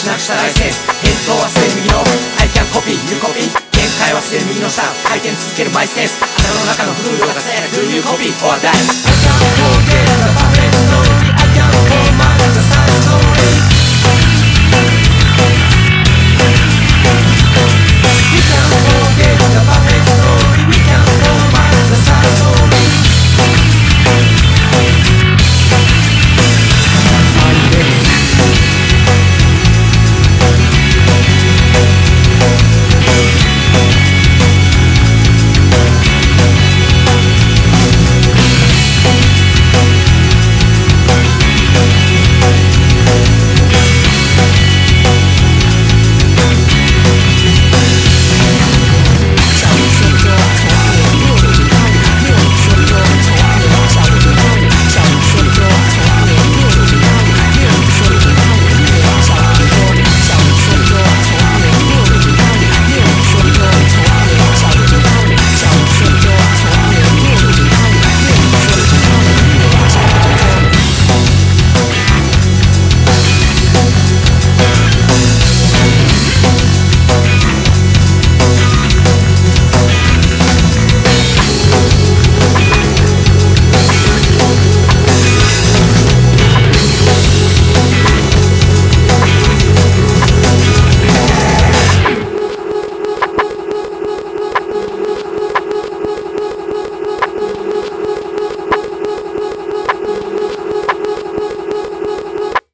失したライセンス返答はすでに右の I can copy, you copy 限界はすでに右の下回転続けるマイセンス頭の中のフルードがせ Do you copy or die? I can't hold it, the perfect story I can't hold it